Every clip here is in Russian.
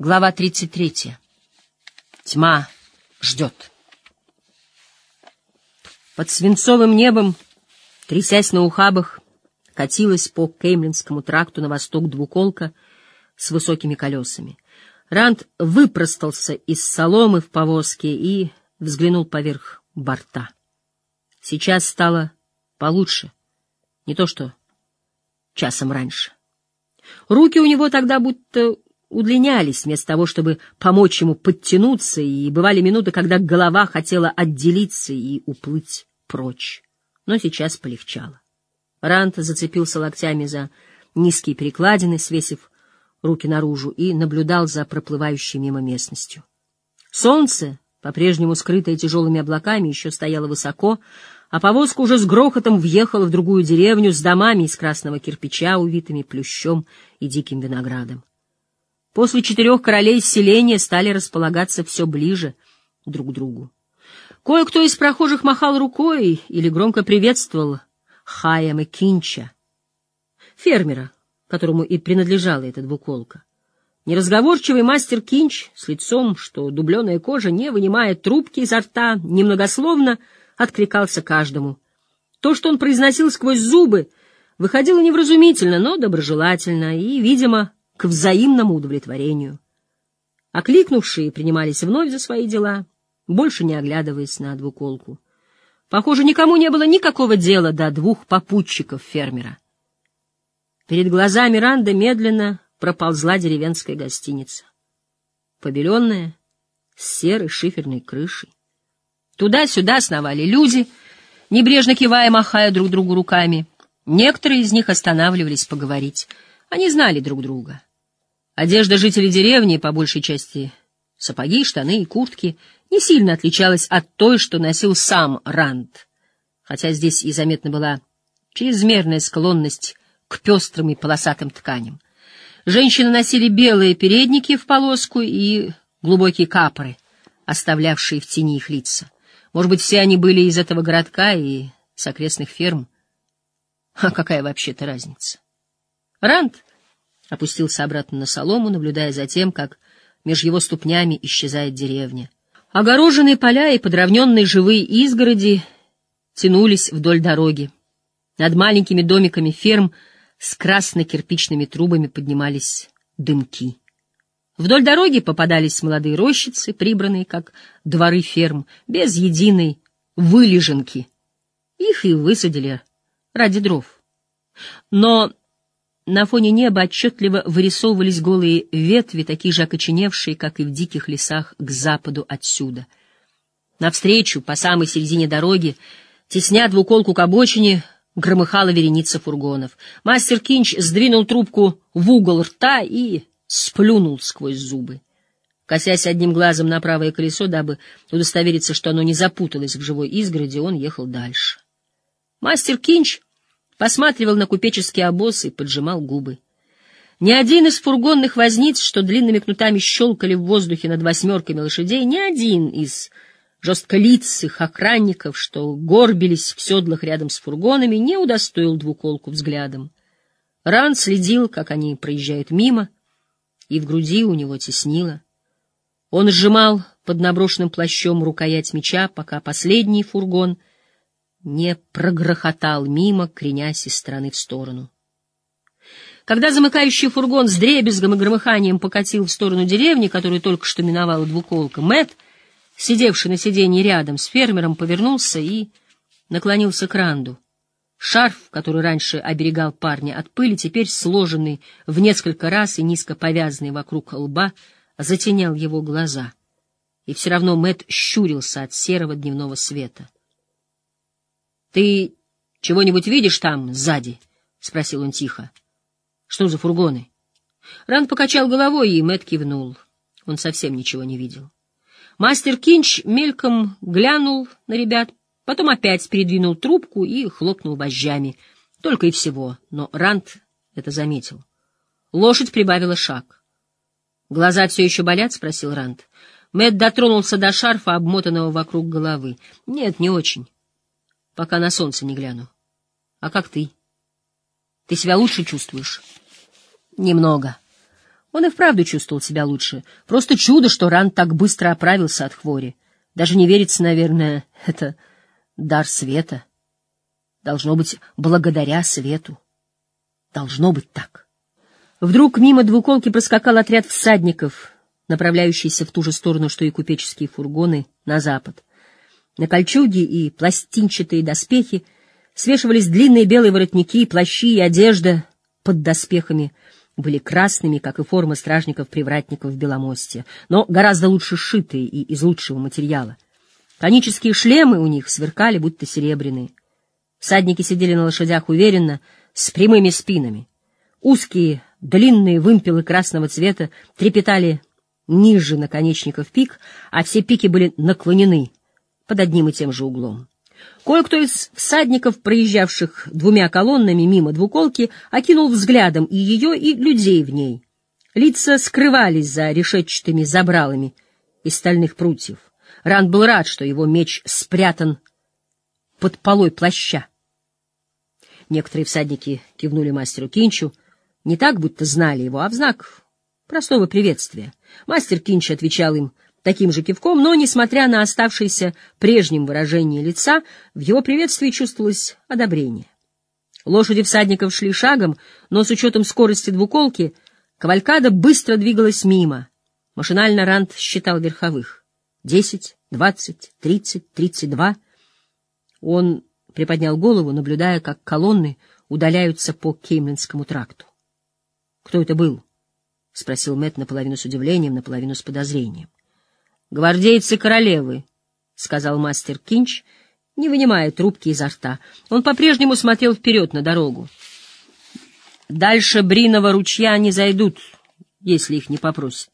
Глава 33. Тьма ждет. Под свинцовым небом, трясясь на ухабах, катилась по Кеймлинскому тракту на восток двуколка с высокими колесами. Ранд выпростался из соломы в повозке и взглянул поверх борта. Сейчас стало получше, не то что часом раньше. Руки у него тогда будто удлинялись вместо того, чтобы помочь ему подтянуться, и бывали минуты, когда голова хотела отделиться и уплыть прочь. Но сейчас полегчало. Рант зацепился локтями за низкие перекладины, свесив руки наружу, и наблюдал за проплывающей мимо местностью. Солнце, по-прежнему скрытое тяжелыми облаками, еще стояло высоко, а повозка уже с грохотом въехала в другую деревню с домами из красного кирпича, увитыми плющом и диким виноградом. После четырех королей селения стали располагаться все ближе друг к другу. Кое-кто из прохожих махал рукой или громко приветствовал Хаяма Кинча, фермера, которому и принадлежала эта двуколка. Неразговорчивый мастер Кинч с лицом, что дубленая кожа, не вынимая трубки изо рта, немногословно откликался каждому. То, что он произносил сквозь зубы, выходило невразумительно, но доброжелательно и, видимо, к взаимному удовлетворению. Окликнувшие принимались вновь за свои дела, больше не оглядываясь на двуколку. Похоже, никому не было никакого дела до двух попутчиков фермера. Перед глазами Ранда медленно проползла деревенская гостиница. Побеленная, с серой шиферной крышей. Туда-сюда сновали люди, небрежно кивая, махая друг другу руками. Некоторые из них останавливались поговорить. Они знали друг друга. Одежда жителей деревни, по большей части сапоги, штаны и куртки, не сильно отличалась от той, что носил сам Ранд, хотя здесь и заметна была чрезмерная склонность к пестрым и полосатым тканям. Женщины носили белые передники в полоску и глубокие капоры, оставлявшие в тени их лица. Может быть, все они были из этого городка и с окрестных ферм. А какая вообще-то разница? Ранд опустился обратно на солому, наблюдая за тем, как меж его ступнями исчезает деревня. Огороженные поля и подровненные живые изгороди тянулись вдоль дороги. Над маленькими домиками ферм с красно-кирпичными трубами поднимались дымки. Вдоль дороги попадались молодые рощицы, прибранные, как дворы ферм, без единой вылеженки. Их и высадили ради дров. Но на фоне неба отчетливо вырисовывались голые ветви, такие же окоченевшие, как и в диких лесах к западу отсюда. Навстречу, по самой середине дороги, тесня двуколку к обочине, громыхала вереница фургонов. Мастер Кинч сдвинул трубку в угол рта и сплюнул сквозь зубы. Косясь одним глазом на правое колесо, дабы удостовериться, что оно не запуталось в живой изгороди, он ехал дальше. Мастер Кинч посматривал на купеческий обоз и поджимал губы. Ни один из фургонных возниц, что длинными кнутами щелкали в воздухе над восьмерками лошадей, ни один из жестколицых охранников, что горбились в седлах рядом с фургонами, не удостоил двуколку взглядом. Ран следил, как они проезжают мимо, и в груди у него теснило. Он сжимал под наброшенным плащом рукоять меча, пока последний фургон — не прогрохотал мимо, кренясь из стороны в сторону. Когда замыкающий фургон с дребезгом и громыханием покатил в сторону деревни, которую только что миновала двуколка, Мэт, сидевший на сиденье рядом с фермером, повернулся и наклонился к Ранду. Шарф, который раньше оберегал парня от пыли, теперь сложенный в несколько раз и низко повязанный вокруг лба, затенял его глаза. И все равно Мэт щурился от серого дневного света. — Ты чего-нибудь видишь там, сзади? — спросил он тихо. — Что за фургоны? Ран покачал головой, и Мэтт кивнул. Он совсем ничего не видел. Мастер Кинч мельком глянул на ребят, потом опять передвинул трубку и хлопнул вожжами. Только и всего, но Рант это заметил. Лошадь прибавила шаг. — Глаза все еще болят? — спросил Рант. Мэтт дотронулся до шарфа, обмотанного вокруг головы. — Нет, не очень пока на солнце не гляну. А как ты? Ты себя лучше чувствуешь? Немного. Он и вправду чувствовал себя лучше. Просто чудо, что Ранд так быстро оправился от хвори. Даже не верится, наверное, это дар света. Должно быть, благодаря свету. Должно быть так. Вдруг мимо двуколки проскакал отряд всадников, направляющийся в ту же сторону, что и купеческие фургоны, на запад. На кольчуги и пластинчатые доспехи свешивались длинные белые воротники, плащи и одежда под доспехами были красными, как и форма стражников-привратников в Беломосте, но гораздо лучше сшитые и из лучшего материала. Конические шлемы у них сверкали, будто серебряные. Всадники сидели на лошадях уверенно, с прямыми спинами. Узкие, длинные вымпелы красного цвета трепетали ниже наконечников пик, а все пики были наклонены под одним и тем же углом. Кое-кто из всадников, проезжавших двумя колоннами мимо двуколки, окинул взглядом и ее, и людей в ней. Лица скрывались за решетчатыми забралами из стальных прутьев. Ранд был рад, что его меч спрятан под полой плаща. Некоторые всадники кивнули мастеру Кинчу, не так, будто знали его, а в знак простого приветствия. Мастер Кинч отвечал им таким же кивком, но, несмотря на оставшееся прежним выражение лица, в его приветствии чувствовалось одобрение. Лошади всадников шли шагом, но с учетом скорости двуколки кавалькада быстро двигалась мимо. Машинально Рант считал верховых. Десять, двадцать, тридцать, тридцать два. Он приподнял голову, наблюдая, как колонны удаляются по Кеймлинскому тракту. «Кто это был?» — спросил Мэтт наполовину с удивлением, наполовину с подозрением. «Гвардейцы королевы», — сказал мастер Кинч, не вынимая трубки изо рта. Он по-прежнему смотрел вперед на дорогу. «Дальше Бриного ручья не зайдут, если их не попросят.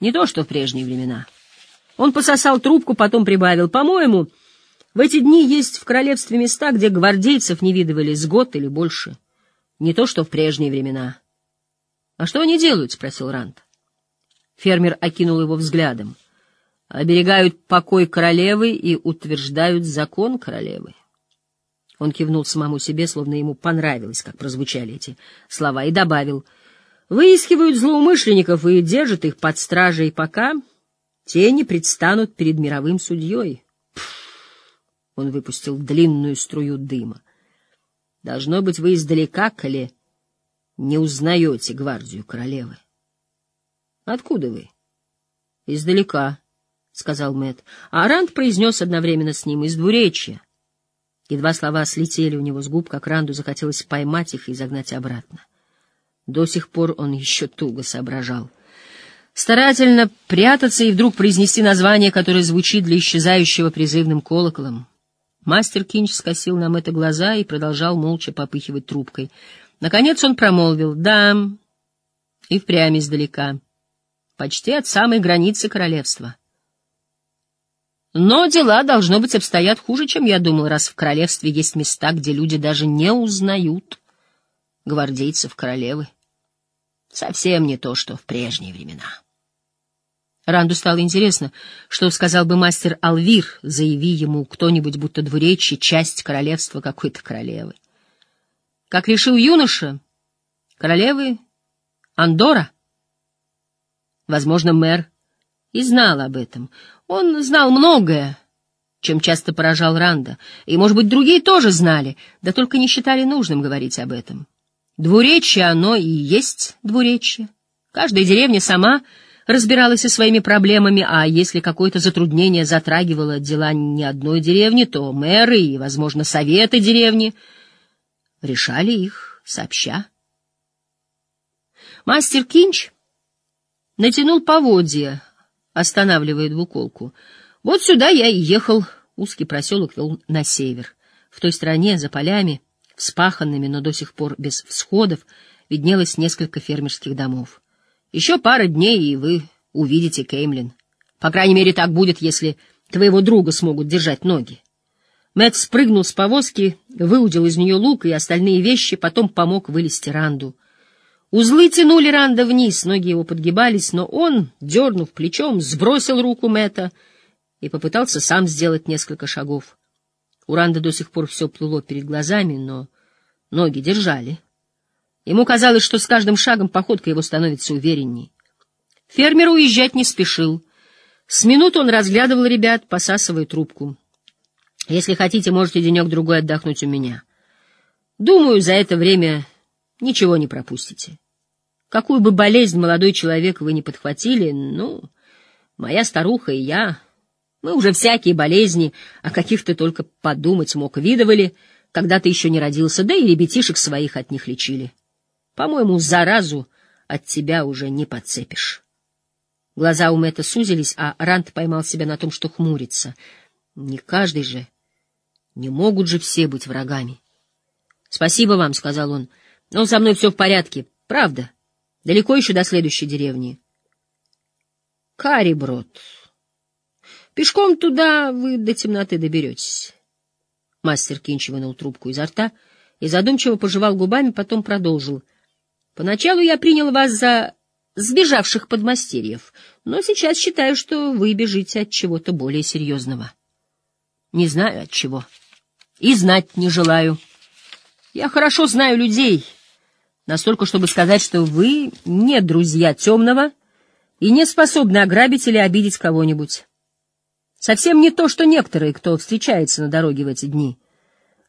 Не то, что в прежние времена». Он пососал трубку, потом прибавил. «По-моему, в эти дни есть в королевстве места, где гвардейцев не видывали с год или больше. Не то, что в прежние времена». «А что они делают?» — спросил Рант. Фермер окинул его взглядом. «Оберегают покой королевы и утверждают закон королевы». Он кивнул самому себе, словно ему понравилось, как прозвучали эти слова, и добавил, «Выискивают злоумышленников и держат их под стражей, пока те не предстанут перед мировым судьей». Он выпустил длинную струю дыма. «Должно быть, вы издалека, коли не узнаете гвардию королевы». Откуда вы? Издалека, сказал Мэт. А Ранд произнес одновременно с ним из двуречья. Едва слова слетели у него с губ, как Ранду захотелось поймать их и загнать обратно. До сих пор он еще туго соображал. Старательно прятаться и вдруг произнести название, которое звучит для исчезающего призывным колоколом. Мастер Кинч скосил нам это глаза и продолжал молча попыхивать трубкой. Наконец он промолвил «Да, и впрямь издалека» почти от самой границы королевства. Но дела, должно быть, обстоят хуже, чем я думал, раз в королевстве есть места, где люди даже не узнают гвардейцев королевы. Совсем не то, что в прежние времена. Ранду стало интересно, что сказал бы мастер Алвир, заяви ему кто-нибудь, будто двуречье, часть королевства какой-то королевы. Как решил юноша, королевы Андора — Возможно, мэр и знал об этом. Он знал многое, чем часто поражал Ранда, и, может быть, другие тоже знали, да только не считали нужным говорить об этом. Двуречье оно и есть двуречье. Каждая деревня сама разбиралась со своими проблемами, а если какое-то затруднение затрагивало дела не одной деревни, то мэры и, возможно, советы деревни решали их сообща. Мастер Кинч натянул поводья, останавливая двуколку. Вот сюда я и ехал. Узкий проселок вел на север. В той стороне, за полями, вспаханными, но до сих пор без всходов, виднелось несколько фермерских домов. Еще пара дней, и вы увидите Кеймлин. По крайней мере, так будет, если твоего друга смогут держать ноги. Мэтт спрыгнул с повозки, выудил из нее лук и остальные вещи, потом помог вылезти Ранду — Узлы тянули Ранда вниз, ноги его подгибались, но он, дернув плечом, сбросил руку Мэтта и попытался сам сделать несколько шагов. У Ранда до сих пор все плыло перед глазами, но ноги держали. Ему казалось, что с каждым шагом походка его становится уверенней. Фермер уезжать не спешил. С минут он разглядывал ребят, посасывая трубку. «Если хотите, можете денек-другой отдохнуть у меня. Думаю, за это время ничего не пропустите. Какую бы болезнь молодой человек вы не подхватили, ну, моя старуха и я, мы уже всякие болезни, о каких ты только подумать мог, видывали, когда ты еще не родился, да и ребятишек своих от них лечили. По-моему, заразу от тебя уже не подцепишь». Глаза у Мэтта сузились, а Рант поймал себя на том, что хмурится. Не каждый же. Не могут же все быть врагами. — Спасибо вам, — сказал он. — Но со мной все в порядке. Правда. Далеко еще до следующей деревни. — Кариброд. Пешком туда вы до темноты доберетесь. Мастер Кинч вынул трубку изо рта и задумчиво пожевал губами, потом продолжил. — Поначалу я принял вас за сбежавших подмастерьев, но сейчас считаю, что вы бежите от чего-то более серьезного. Не знаю от чего. И знать не желаю. Я хорошо знаю людей, настолько, чтобы сказать, что вы не друзья темного и не способны ограбить или обидеть кого-нибудь. Совсем не то, что некоторые, кто встречается на дороге в эти дни.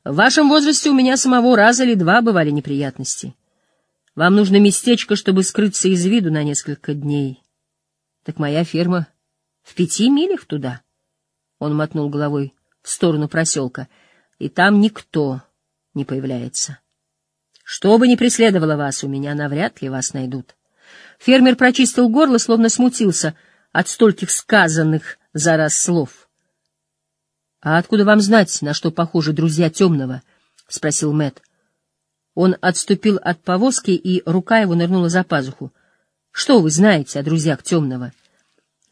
В вашем возрасте у меня самого раза или два бывали неприятности. Вам нужно местечко, чтобы скрыться из виду на несколько дней. Так моя ферма в пяти милях туда. Он мотнул головой в сторону проселка, и там никто не появляется. Что бы ни преследовало вас, у меня навряд ли вас найдут. Фермер прочистил горло, словно смутился от стольких сказанных за раз слов. — А откуда вам знать, на что похожи друзья темного? — спросил Мэтт. Он отступил от повозки, и рука его нырнула за пазуху. — Что вы знаете о друзьях темного?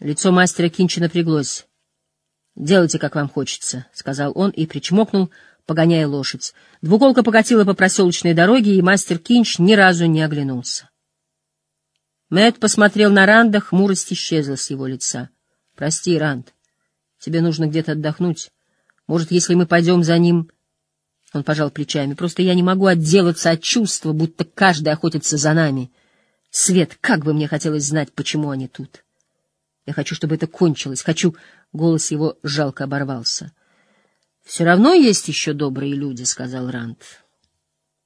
Лицо мастера Кинча напряглось. — Делайте, как вам хочется, — сказал он и причмокнул, погоняя лошадь. Двуколка покатила по проселочной дороге, и мастер Кинч ни разу не оглянулся. Мэтт посмотрел на Ранда, хмурость исчезла с его лица. — Прости, Ранд, тебе нужно где-то отдохнуть. Может, если мы пойдем за ним он пожал плечами. Просто я не могу отделаться от чувства, будто каждый охотится за нами. Свет, как бы мне хотелось знать, почему они тут. Я хочу, чтобы это кончилось. Хочу... Голос его жалко оборвался. «Все равно есть еще добрые люди», — сказал Ранд.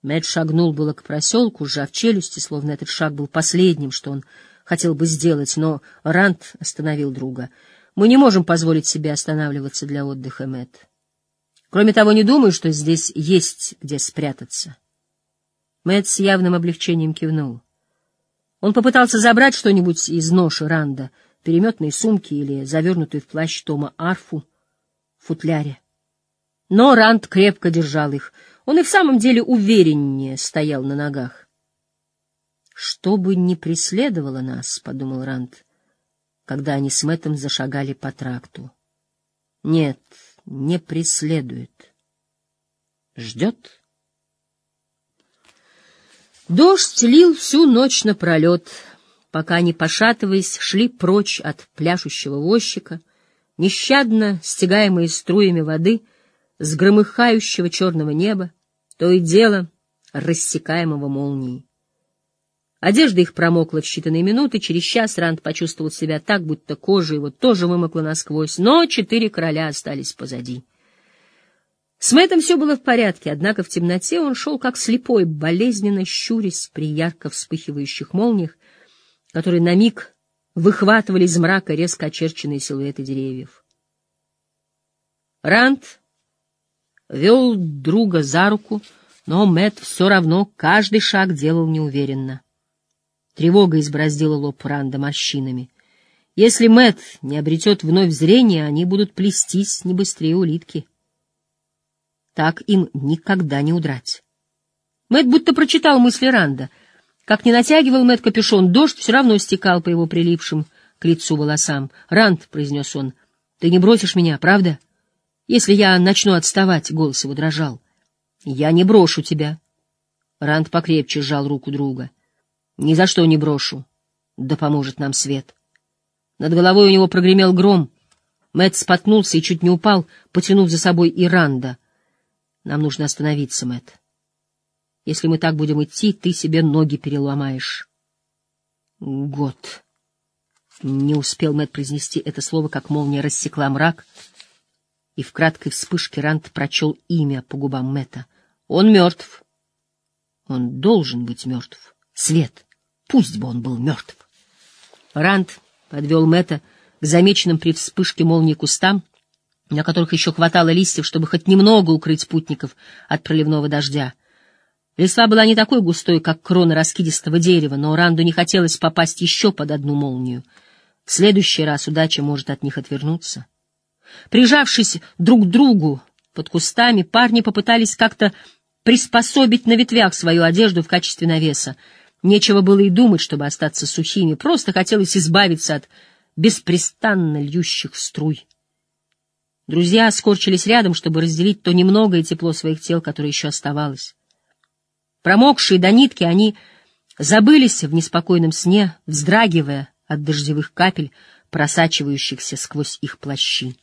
Мэтт шагнул было к проселку, сжав челюсти, словно этот шаг был последним, что он хотел бы сделать, но Ранд остановил друга. «Мы не можем позволить себе останавливаться для отдыха, Мэтт. Кроме того, не думаю, что здесь есть где спрятаться. Мэтт с явным облегчением кивнул. Он попытался забрать что-нибудь из ноши Ранда, переметные сумки или завернутую в плащ Тома арфу в футляре. Но Ранд крепко держал их. Он и в самом деле увереннее стоял на ногах. «Что бы ни преследовало нас», — подумал Ранд, когда они с Мэттом зашагали по тракту. «Нет, не преследует. Ждет. Дождь лил всю ночь напролет, пока они, пошатываясь, шли прочь от пляшущего возчика, нещадно стягаемые струями воды с громыхающего черного неба, то и дело рассекаемого молнией. Одежда их промокла в считанные минуты, через час Ранд почувствовал себя так, будто кожа его тоже вымокла насквозь, но четыре короля остались позади. С Мэттом все было в порядке, однако в темноте он шел как слепой, болезненно щурясь при ярко вспыхивающих молниях, которые на миг выхватывали из мрака резко очерченные силуэты деревьев. Ранд вел друга за руку, но Мэтт все равно каждый шаг делал неуверенно. Тревога избороздила лоб Ранда морщинами. Если Мэт не обретет вновь зрение, они будут плестись не быстрее улитки. Так им никогда не удрать. Мэт будто прочитал мысли Ранда. Как не натягивал Мэт капюшон, дождь все равно стекал по его прилипшим к лицу волосам. «Ранд», — произнес он, — «ты не бросишь меня, правда? Если я начну отставать», — голос его дрожал. «Я не брошу тебя». Ранд покрепче сжал руку друга. Ни за что не брошу. Да поможет нам свет. Над головой у него прогремел гром. Мэтт споткнулся и чуть не упал, потянув за собой Иранда. Нам нужно остановиться, Мэтт. Если мы так будем идти, ты себе ноги переломаешь. Год. Не успел Мэтт произнести это слово, как молния рассекла мрак, и в краткой вспышке Рант прочел имя по губам Мэтта. Он мертв. Он должен быть мертв. Свет. Пусть бы он был мертв. Ранд подвел Мэтта к замеченным при вспышке молнии кустам, на которых еще хватало листьев, чтобы хоть немного укрыть путников от проливного дождя. Листва была не такой густой, как крона раскидистого дерева, но Ранду не хотелось попасть еще под одну молнию. В следующий раз удача может от них отвернуться. Прижавшись друг к другу под кустами, парни попытались как-то приспособить на ветвях свою одежду в качестве навеса. Нечего было и думать, чтобы остаться сухими, просто хотелось избавиться от беспрестанно льющих струй. Друзья скорчились рядом, чтобы разделить то немногое тепло своих тел, которое еще оставалось. Промокшие до нитки, они забылись в неспокойном сне, вздрагивая от дождевых капель, просачивающихся сквозь их плащи.